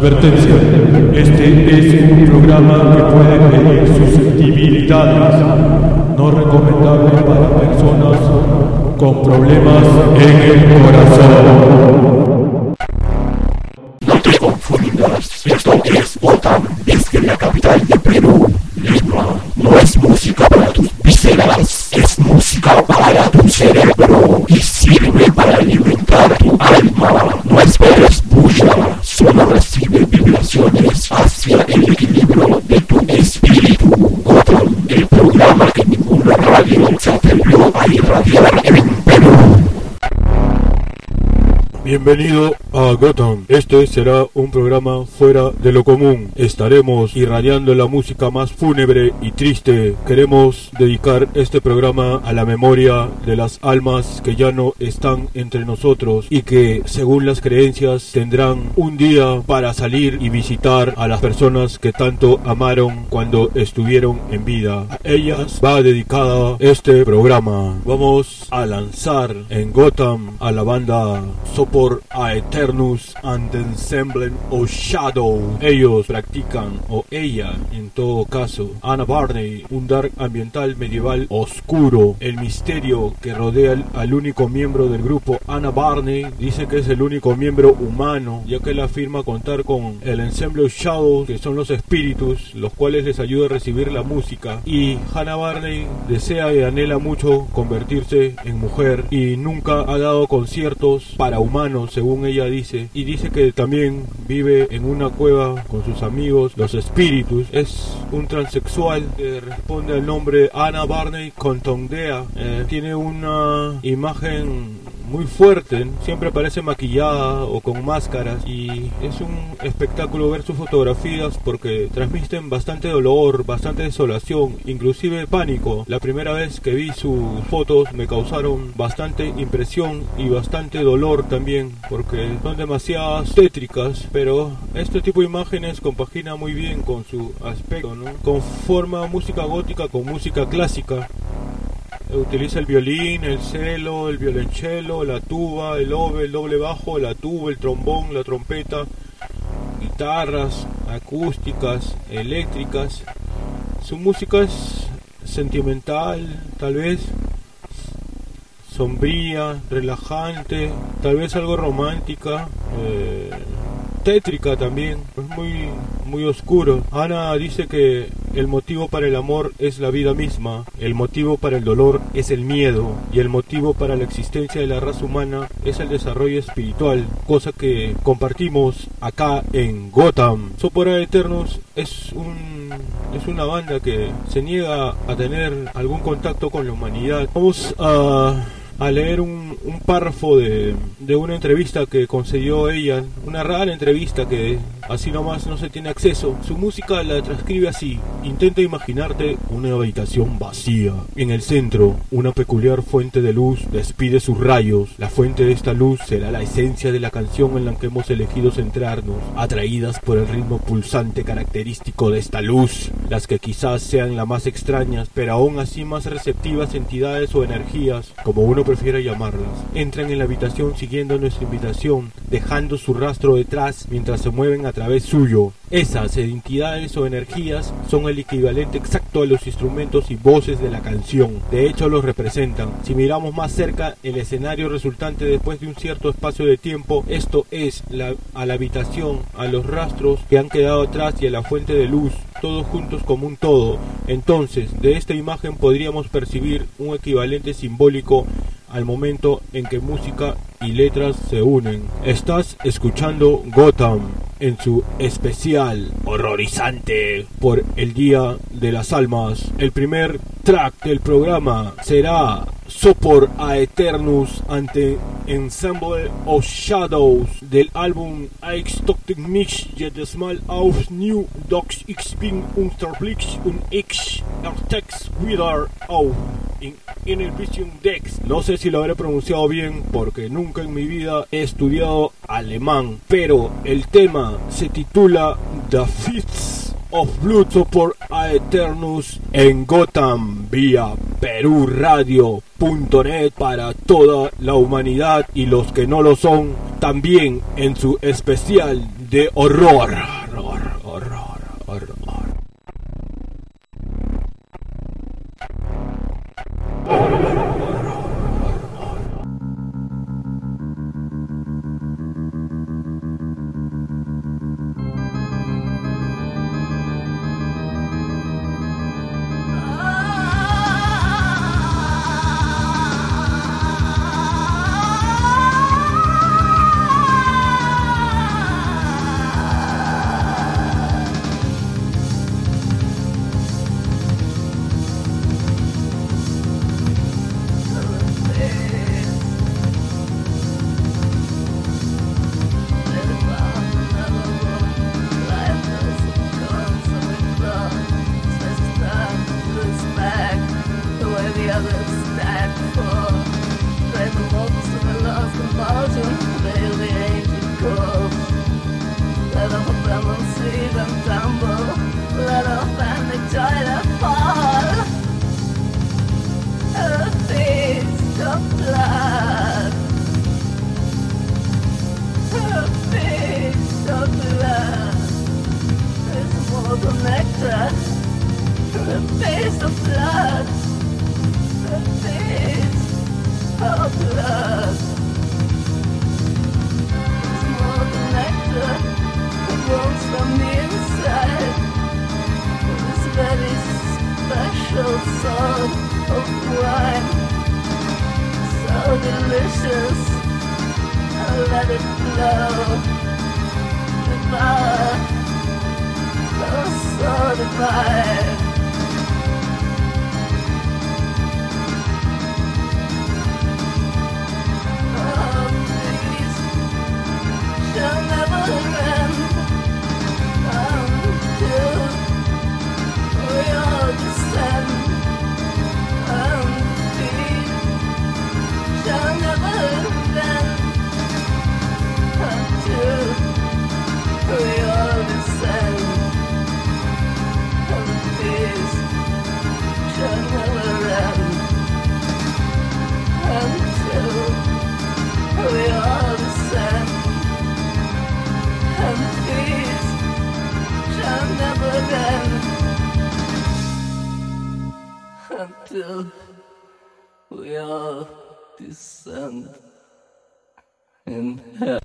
Advertencia. Este es un programa que puede herir susceptibilidades. No recomendable para personas con problemas en el corazón. Este será un programa fuera de lo común. Estaremos irradiando la música más fúnebre y triste. Queremos dedicar este programa a la memoria de las almas que ya no están entre nosotros y que, según las creencias, tendrán un día para salir y visitar a las personas que tanto amaron cuando estuvieron en vida. A ellas va dedicada este programa. Vamos a lanzar en Gotham a la banda Sopor a Eternus and Ensemble o Shadow. Ellos practican, o ella en todo caso, Anna Barney, un dark ambiental medieval oscuro. El misterio que rodea al único miembro del grupo, Anna Barney, dice que es el único miembro humano, ya que él afirma contar con el ensemble Shadow, que son los espíritus, los cuales les ayuda a recibir la música. Y Hannah Barney desea y anhela mucho convertirse en mujer y nunca ha dado conciertos para humanos, según ella dice. Y dice que también vive en una cueva con sus amigos, los espíritus. Es un transexual que responde al nombre Anna Barney Contondea. Eh, tiene una imagen muy fuerte, siempre parece maquillada o con máscaras y es un espectáculo ver sus fotografías porque transmiten bastante dolor, bastante desolación, inclusive pánico. La primera vez que vi sus fotos me causaron bastante impresión y bastante dolor también porque son demasiadas tétricas, pero este tipo de imágenes compagina muy bien con su aspecto, ¿no? Conforma música gótica con música clásica utiliza el violín, el cello, el violonchelo, la tuba, el oboe, el doble bajo, la tuba, el trombón, la trompeta, guitarras acústicas, eléctricas. Su música es sentimental, tal vez sombría, relajante, tal vez algo romántica. Eh, tétrica también, es muy, muy oscuro. Ana dice que el motivo para el amor es la vida misma, el motivo para el dolor es el miedo y el motivo para la existencia de la raza humana es el desarrollo espiritual, cosa que compartimos acá en Gotham. Sopora Eternos es un es una banda que se niega a tener algún contacto con la humanidad. Vamos a a leer un, un párrafo de, de, una entrevista que concedió ella, una rara entrevista que así nomás no se tiene acceso. Su música la transcribe así. Intenta imaginarte una habitación vacía. En el centro, una peculiar fuente de luz despide sus rayos. La fuente de esta luz será la esencia de la canción en la que hemos elegido centrarnos, atraídas por el ritmo pulsante característico de esta luz, las que quizás sean las más extrañas, pero aún así más receptivas entidades o energías, como uno prefiera llamarlas, entran en la habitación siguiendo nuestra invitación, dejando su rastro detrás mientras se mueven a través suyo. Esas entidades o energías son el equivalente exacto a los instrumentos y voces de la canción. De hecho, los representan. Si miramos más cerca el escenario resultante después de un cierto espacio de tiempo, esto es a la habitación, a los rastros que han quedado atrás y a la fuente de luz, todos juntos como un todo. Entonces, de esta imagen podríamos percibir un equivalente simbólico al momento en que música y letras se unen. Estás escuchando Gotham en su especial horrorizante por el Día de las Almas. El primer track del programa será Sopor a Eternus ante Ensemble of Shadows del álbum Eichstocktig mich jedes Mal auf New Docs X bin Unterblick und X Artex wieder auf in Inner Vision Dex. No sé si lo habré pronunciado bien porque nunca en mi vida he estudiado alemán, pero el tema se titula The Fifth of Blood Support a Eternus en Gotham vía Perú Radio .net para toda la humanidad y los que no lo son también en su especial de horror. Horror, horror, horror. till we all descend in hell.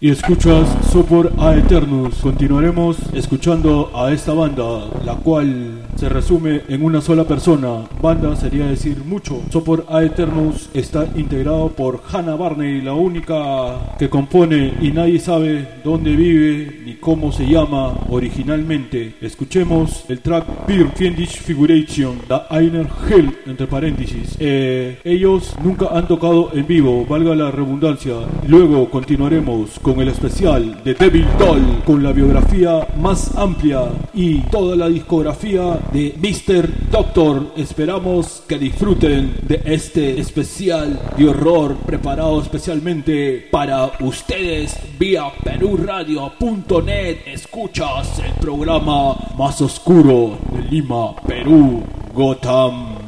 Y escuchas Sopor a Eternus. Continuaremos escuchando a esta banda, la cual se resume en una sola persona. Banda sería decir mucho. Sopor a Eternus está integrado por Hannah Barney, la única que compone y nadie sabe dónde vive ni cómo se llama originalmente. Escuchemos el track Pure Fiendish Figuration, da Einer Hell, entre paréntesis. Eh, ellos nunca han tocado en vivo, valga la redundancia. Luego continuaremos con el especial de Devil Doll, con la biografía más amplia y toda la discografía de Mr. Doctor. Esperamos que disfruten de este especial de horror preparado especialmente para ustedes vía peruradio.net. Escuchas el programa más oscuro de Lima, Perú, Gotham.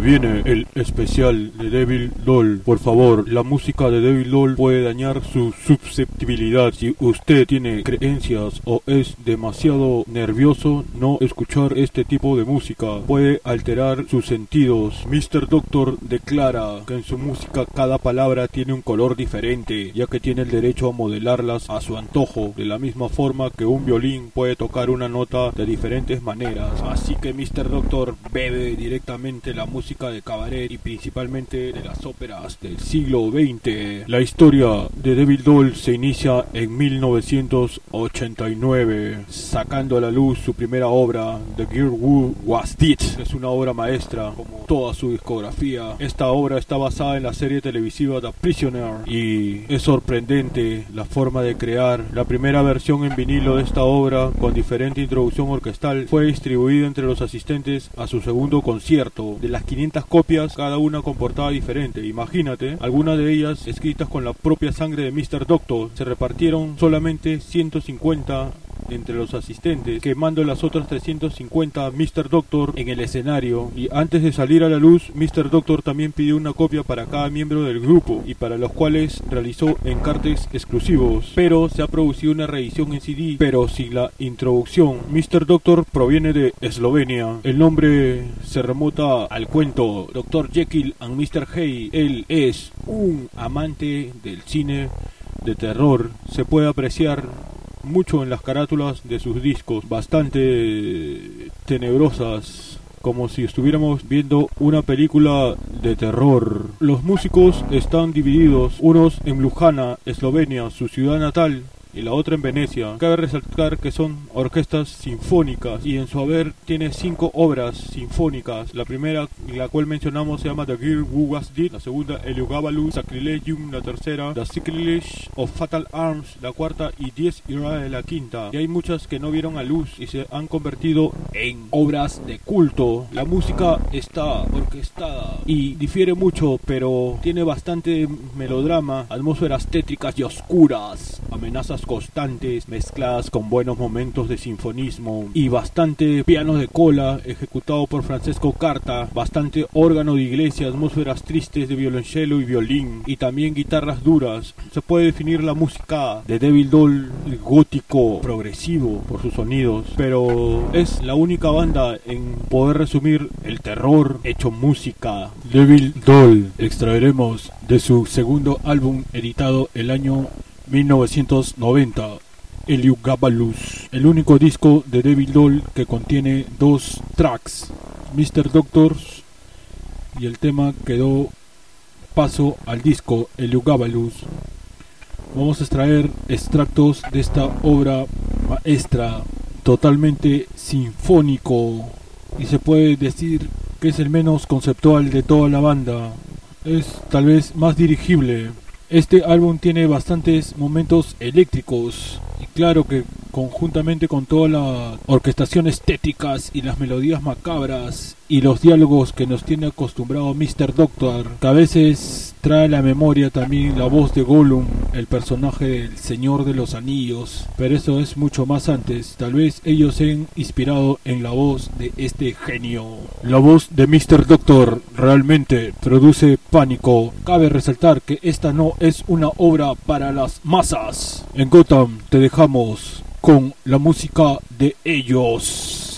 Viene el especial de Devil Doll. Por favor, la música de Devil Doll puede dañar su susceptibilidad. Si usted tiene creencias o es demasiado nervioso, no escuchar este tipo de música puede alterar sus sentidos. Mr. Doctor declara que en su música cada palabra tiene un color diferente, ya que tiene el derecho a modelarlas a su antojo, de la misma forma que un violín puede tocar una nota de diferentes maneras. Así que Mr. Doctor bebe directamente la música de cabaret y principalmente de las óperas del siglo XX. La historia de Devil Doll se inicia en 1989, sacando a la luz su primera obra, The Girl Who Was Dead. Es una obra maestra, como toda su discografía. Esta obra está basada en la serie televisiva The Prisoner y es sorprendente la forma de crear. La primera versión en vinilo de esta obra, con diferente introducción orquestal, fue distribuida entre los asistentes a su segundo concierto. De las 500 copias, cada una con portada diferente. Imagínate, algunas de ellas escritas con la propia sangre de Mr. Doctor. Se repartieron solamente 150 entre los asistentes, quemando las otras 350 Mr. Doctor en el escenario. Y antes de salir a la luz, Mr. Doctor también pidió una copia para cada miembro del grupo y para los cuales realizó encartes exclusivos. Pero se ha producido una reedición en CD, pero sin la introducción. Mr. Doctor proviene de Eslovenia. El nombre se remota al cuento Dr. Jekyll and Mr. Hay. Él es un amante del cine de terror. Se puede apreciar mucho en las carátulas de sus discos, bastante tenebrosas, como si estuviéramos viendo una película de terror. Los músicos están divididos, unos en Ljubljana, Eslovenia, su ciudad natal, y la otra en Venecia. Cabe resaltar que son orquestas sinfónicas y en su haber tiene cinco obras sinfónicas. La primera, la cual mencionamos, se llama The Girl Who Was Dead. La segunda, Eliogabalus Sacrilegium. La tercera, The Sacrilege of Fatal Arms. La cuarta y Diez Irae la quinta. Y hay muchas que no vieron a luz y se han convertido en obras de culto. La música está orquestada y difiere mucho, pero tiene bastante melodrama, atmósferas tétricas y oscuras, amenazas constantes mezcladas con buenos momentos de sinfonismo y bastante piano de cola ejecutado por Francesco Carta, bastante órgano de iglesia, atmósferas tristes de violonchelo y violín y también guitarras duras. Se puede definir la música de Devil Doll gótico progresivo por sus sonidos, pero es la única banda en poder resumir el terror hecho música. Devil Doll extraeremos de su segundo álbum editado el año 1990. Eliugabalus, el único disco de Devil Doll que contiene dos tracks, Mr. Doctors y el tema quedó paso al disco Eliugabalus. Vamos a extraer extractos de esta obra maestra totalmente sinfónico y se puede decir que es el menos conceptual de toda la banda. Es tal vez más dirigible. Este álbum tiene bastantes momentos eléctricos y claro que conjuntamente con toda la orquestación estéticas y las melodías macabras y los diálogos que nos tiene acostumbrado Mr. Doctor, que a veces trae a la memoria también la voz de Gollum, el personaje del Señor de los Anillos, pero eso es mucho más antes, tal vez ellos se han inspirado en la voz de este genio. La voz de Mr. Doctor realmente produce pánico, cabe resaltar que esta no es una obra para las masas. En Gotham te dejamos con la música de ellos.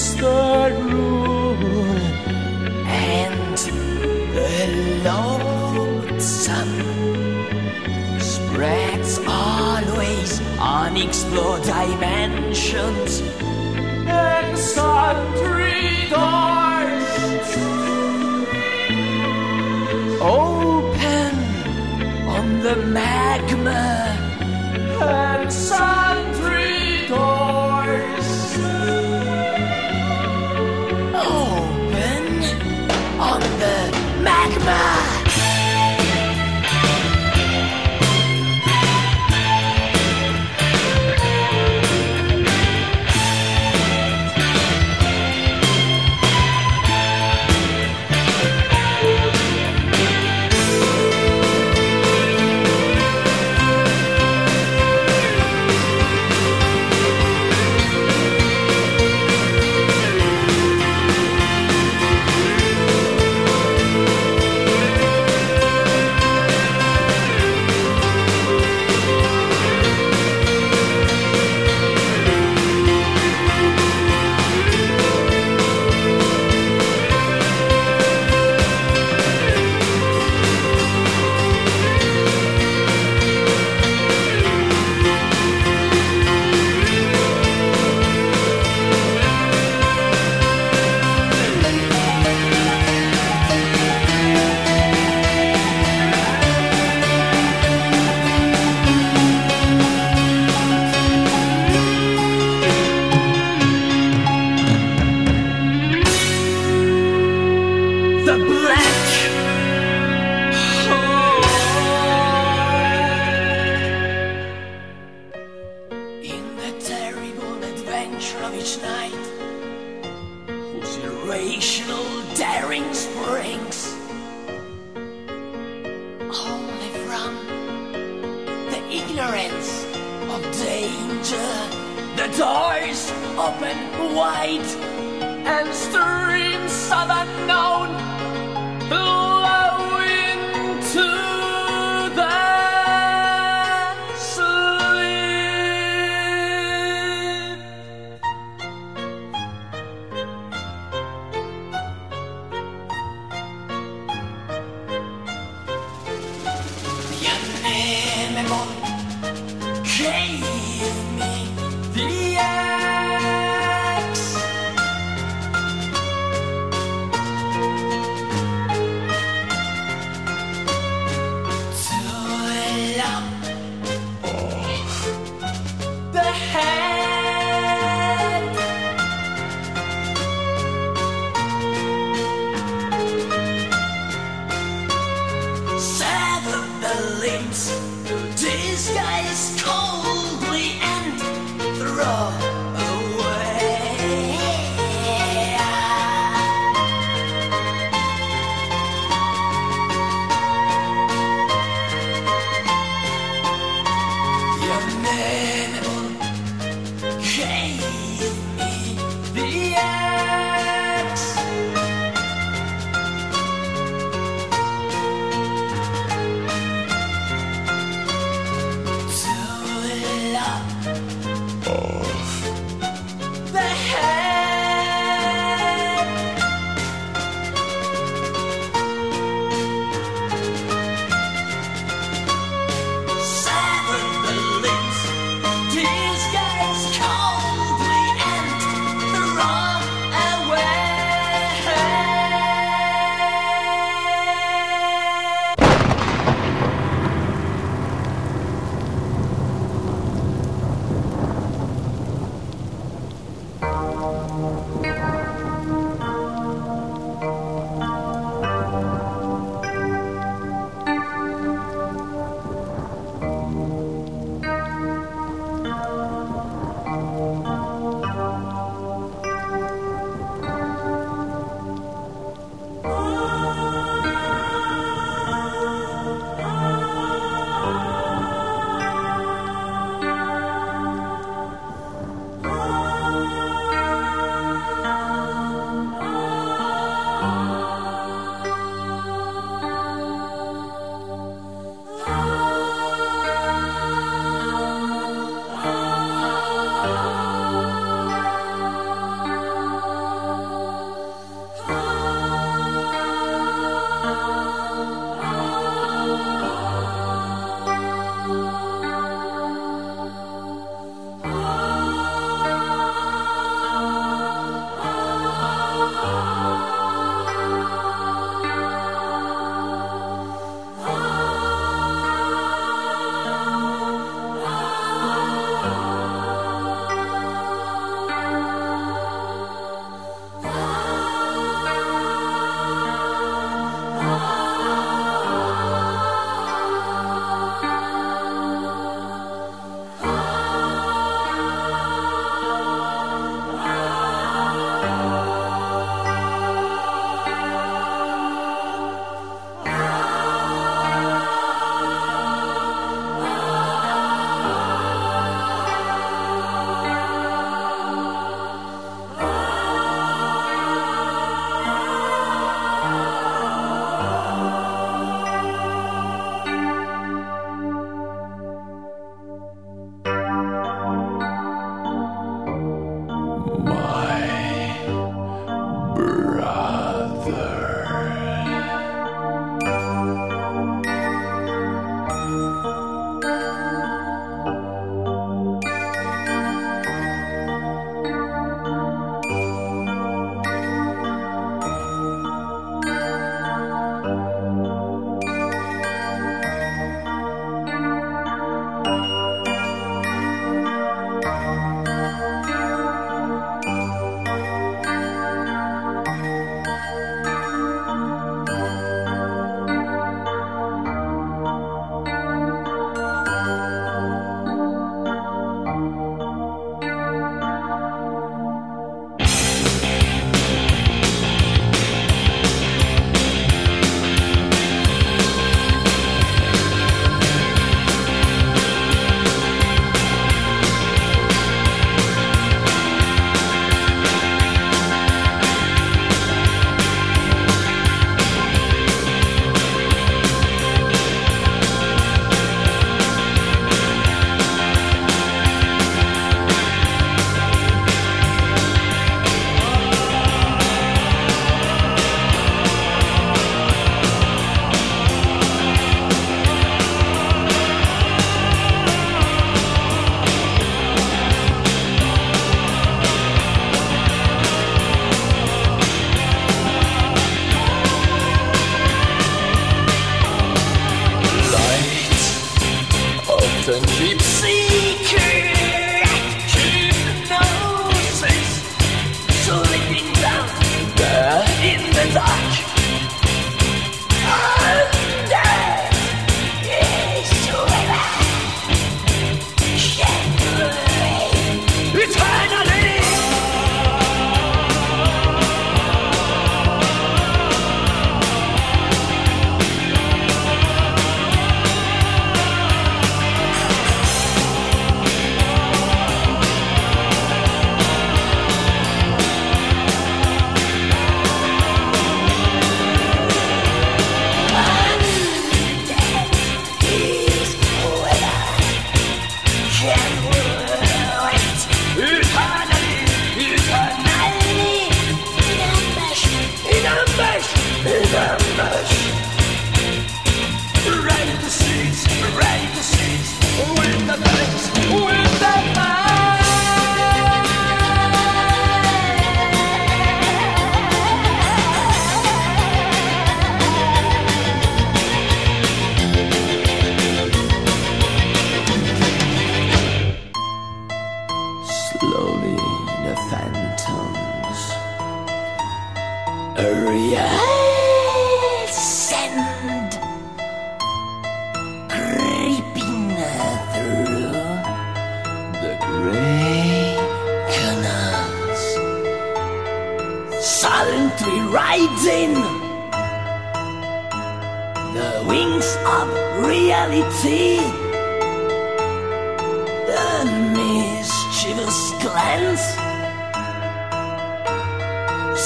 is the room and the long sun spreads always unexplored dimensions and sundry doors open on the magma and sun. Dreamer! The terrible adventure of each night, whose irrational daring springs only from the ignorance of danger. The doors open wide and streams of unknown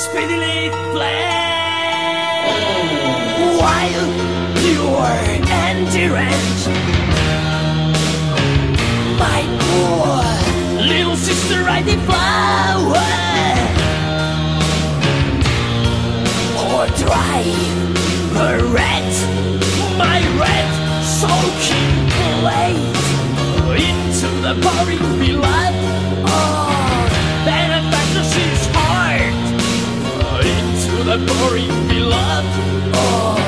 speedily fled while pure and errant. My poor little sister, I devour or drive her red, my red soaking blade into the boring beloved. Oh, the be beloved. Oh.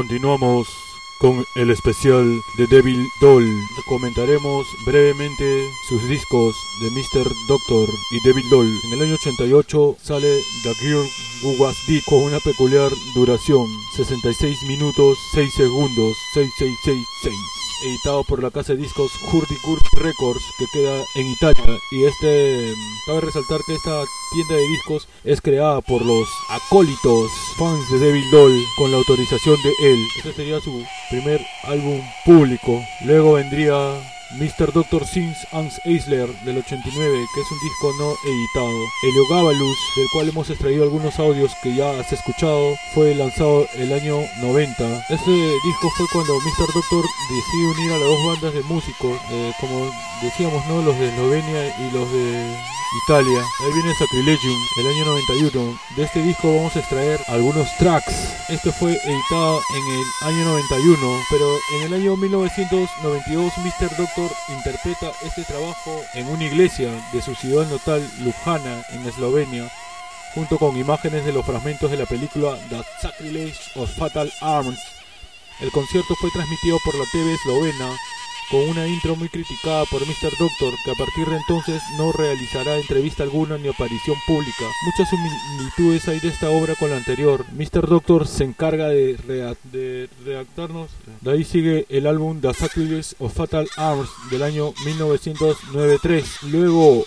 Continuamos con el especial de Devil Doll. Comentaremos brevemente sus discos de Mr. Doctor y Devil Doll. En el año 88 sale The Girl Who Was con una peculiar duración, 66 minutos 6 segundos, 6666 editado por la casa de discos Hurdy Records que queda en Italia. Y este cabe resaltar que esta tienda de discos es creada por los acólitos fans de Devil Doll con la autorización de él. Este sería su primer álbum público. Luego vendría Mr. Doctor Sins Hans Eisler del 89, que es un disco no editado. Heliogabalus, del cual hemos extraído algunos audios que ya has escuchado, fue lanzado el año 90. Este disco fue cuando Mr. Doctor decide unir a las dos bandas de músicos, eh, como decíamos, ¿no? Los de Eslovenia y los de Italia. Ahí viene Sacrilegium, el año 91. De este disco vamos a extraer algunos tracks. Este fue editado en el año 91, pero en el año 1992 Mr. Doctor interpreta este trabajo en una iglesia de su ciudad natal, Ljubljana, en Eslovenia, junto con imágenes de los fragmentos de la película The Sacrilege of Fatal Arms. El concierto fue transmitido por la TV eslovena con una intro muy criticada por Mr. Doctor, que a partir de entonces no realizará entrevista alguna ni aparición pública. Muchas similitudes hay de esta obra con la anterior. Mr. Doctor se encarga de, de redactarnos. De ahí sigue el álbum The Sacrifice of Fatal Arms del año 1993. Luego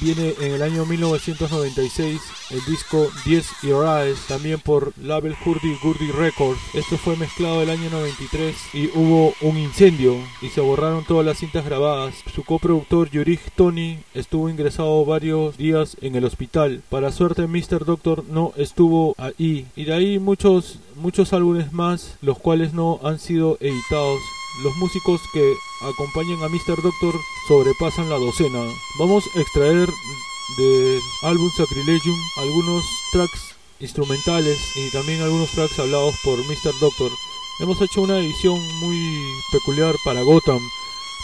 viene en el año 1996 el disco 10 Eyes, también por label Hurdy Gurdy Records. Esto fue mezclado el año 93 y hubo un incendio y se borraron todas las cintas grabadas. Su coproductor Yurich Tony estuvo ingresado varios días en el hospital. Para suerte Mr. Doctor no estuvo ahí y de ahí muchos muchos álbumes más los cuales no han sido editados. Los músicos que acompañan a Mr. Doctor sobrepasan la docena. Vamos a extraer del álbum Sacrilegium algunos tracks instrumentales y también algunos tracks hablados por Mr. Doctor. Hemos hecho una edición muy peculiar para Gotham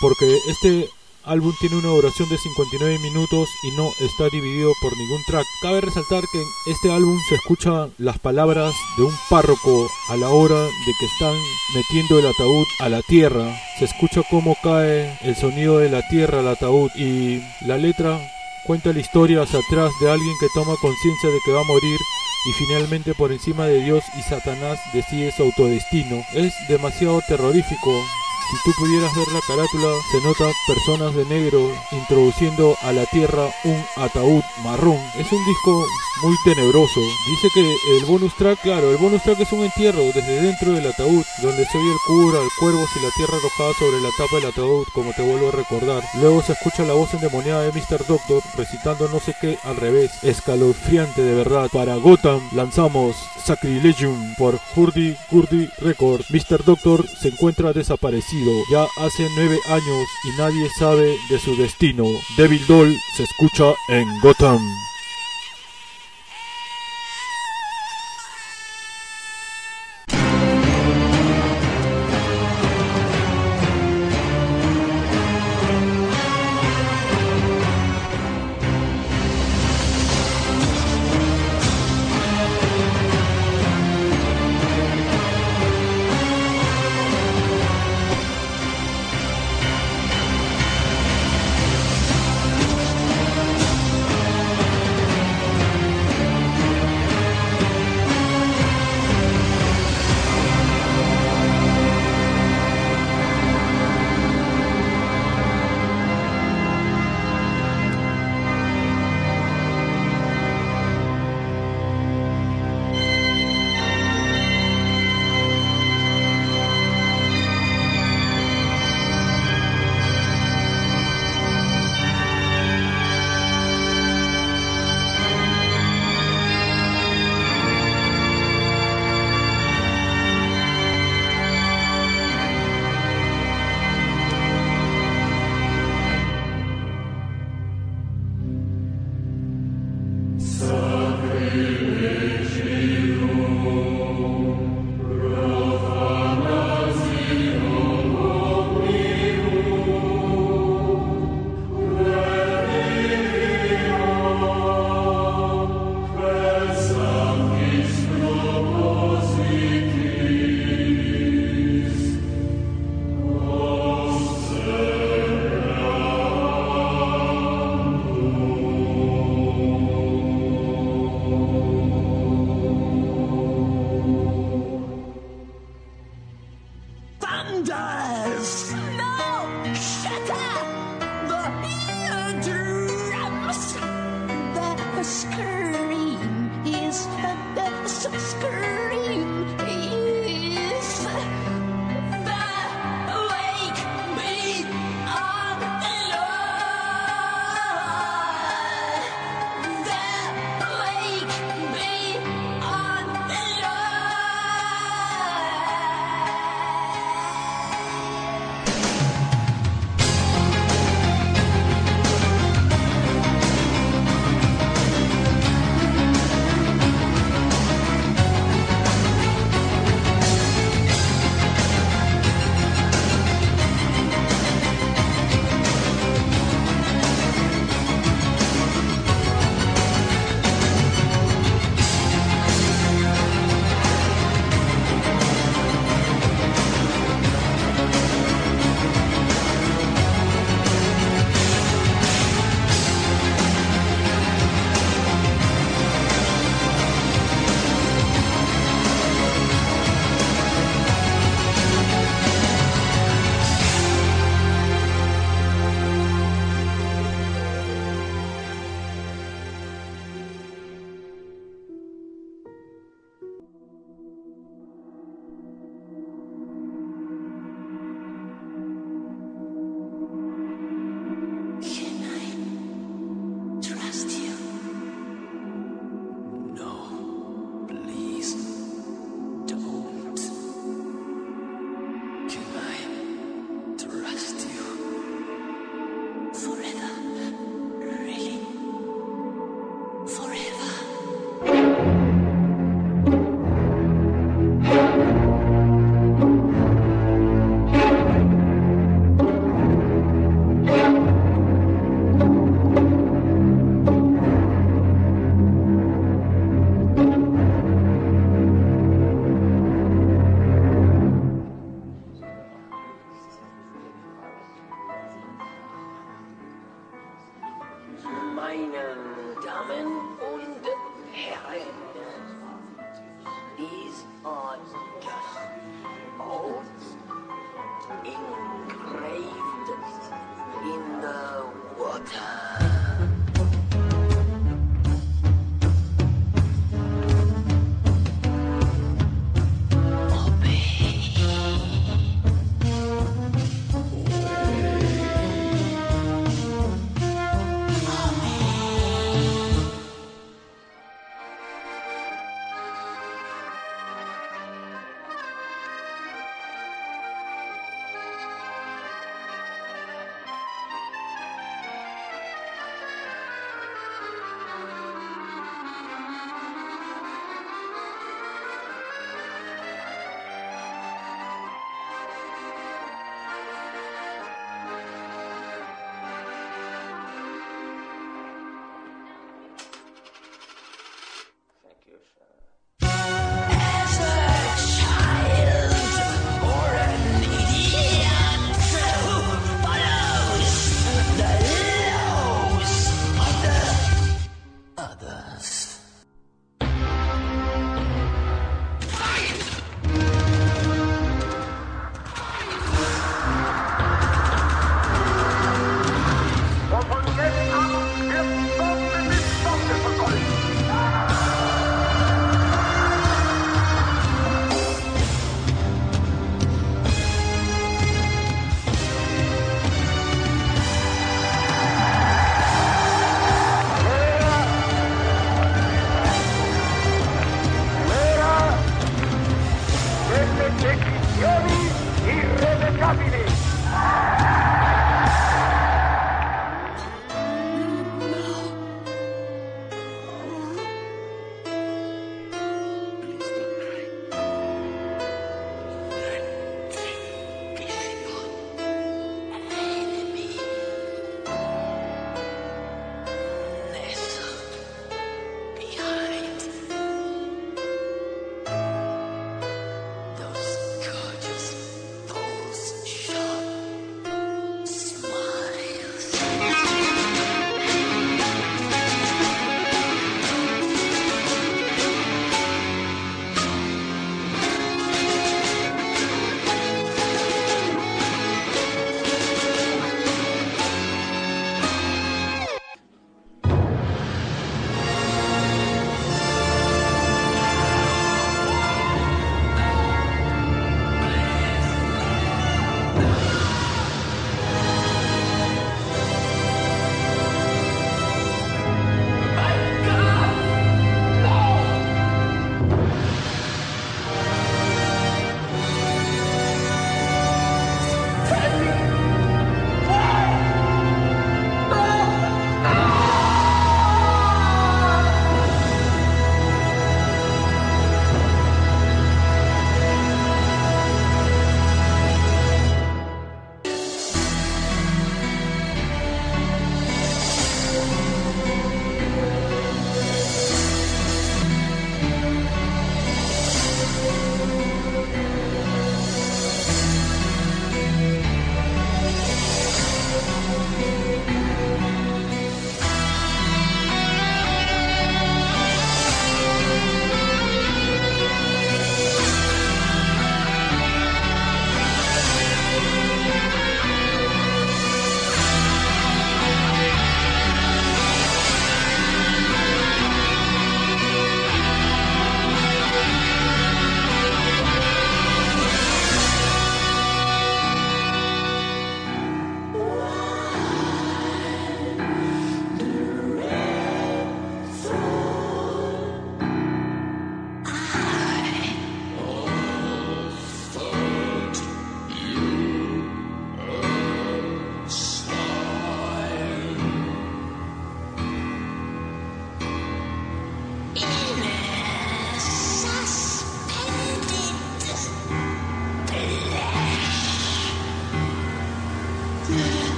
porque este álbum tiene una duración de 59 minutos y no está dividido por ningún track. Cabe resaltar que en este álbum se escuchan las palabras de un párroco a la hora de que están metiendo el ataúd a la tierra. Se escucha cómo cae el sonido de la tierra al ataúd y la letra cuenta la historia hacia atrás de alguien que toma conciencia de que va a morir y finalmente por encima de Dios y Satanás decide su autodestino. Es demasiado terrorífico si tú pudieras ver la carátula, se nota personas de negro introduciendo a la tierra un ataúd marrón. Es un disco muy tenebroso. Dice que el bonus track, claro, el bonus track es un entierro desde dentro del ataúd, donde se oye el cura, el cuervo y la tierra arrojada sobre la tapa del ataúd, como te vuelvo a recordar. Luego se escucha la voz endemoniada de Mr. Doctor recitando no sé qué al revés. Escalofriante de verdad. Para Gotham lanzamos Sacrilegium por Hurdy Gurdy Records. Mr. Doctor se encuentra desaparecido ya hace nueve años y nadie sabe de su destino. Devil Doll se escucha en Gotham.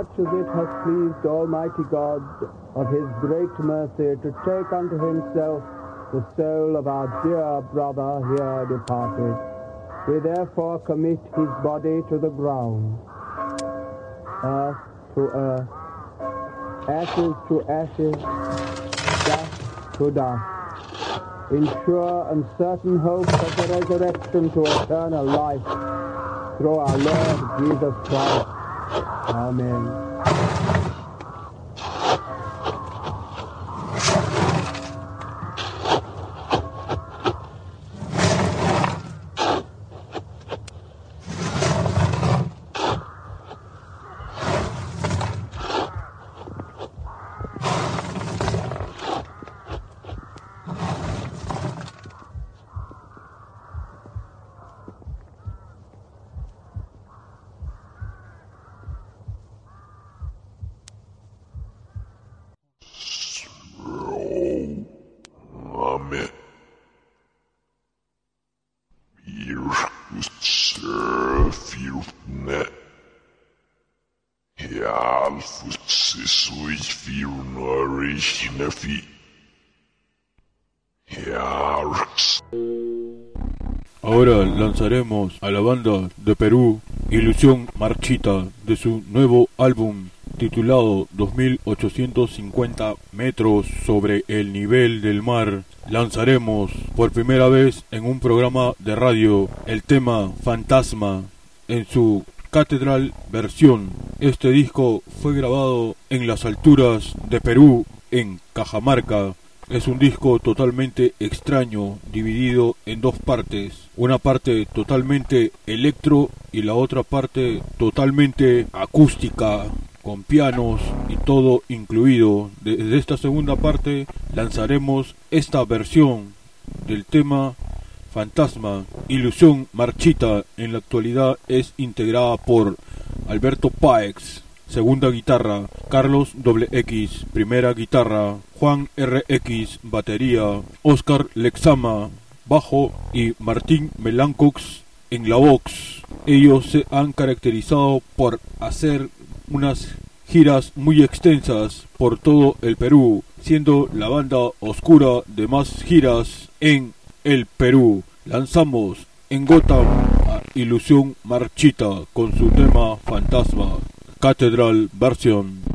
Much as it has pleased Almighty God of his great mercy to take unto himself the soul of our dear brother here departed, we therefore commit his body to the ground, earth to earth, ashes to ashes, dust to dust, in sure and certain hope of the resurrection to eternal life through our Lord Jesus Christ. Amen. Ahora lanzaremos a la banda de Perú Ilusión Marchita de su nuevo álbum titulado 2850 metros sobre el nivel del mar. Lanzaremos por primera vez en un programa de radio el tema Fantasma en su Catedral versión. Este disco fue grabado en las alturas de Perú, en Cajamarca, es un disco totalmente extraño, dividido en dos partes. Una parte totalmente electro y la otra parte totalmente acústica, con pianos y todo incluido. Desde esta segunda parte lanzaremos esta versión del tema Fantasma, Ilusión Marchita. En la actualidad es integrada por Alberto Paex, segunda guitarra, Carlos X, primera guitarra, Juan RX, batería, Oscar Lexama, bajo y Martín Melancox en la voz. Ellos se han caracterizado por hacer unas giras muy extensas por todo el Perú, siendo la banda oscura de más giras en el Perú. Lanzamos en Gotham Ilusión Marchita con su tema Fantasma. Catedral versión.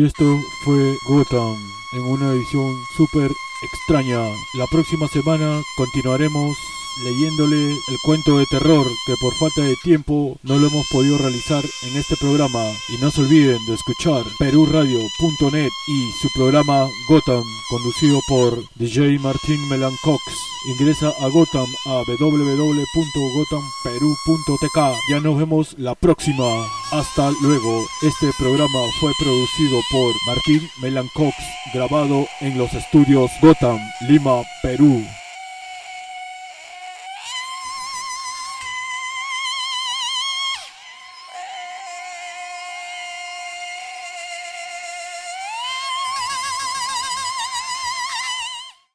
Y esto fue Gotham en una edición súper extraña. La próxima semana continuaremos leyéndole el cuento de terror que por falta de tiempo no lo hemos podido realizar en este programa. Y no se olviden de escuchar peruradio.net y su programa Gotham conducido por DJ Martín Melancox. Ingresa a Gotham a www.gothamperú.tk. Ya nos vemos la próxima. Hasta luego. Este programa fue producido por Martín Melancox, grabado en los estudios Gotham, Lima, Perú.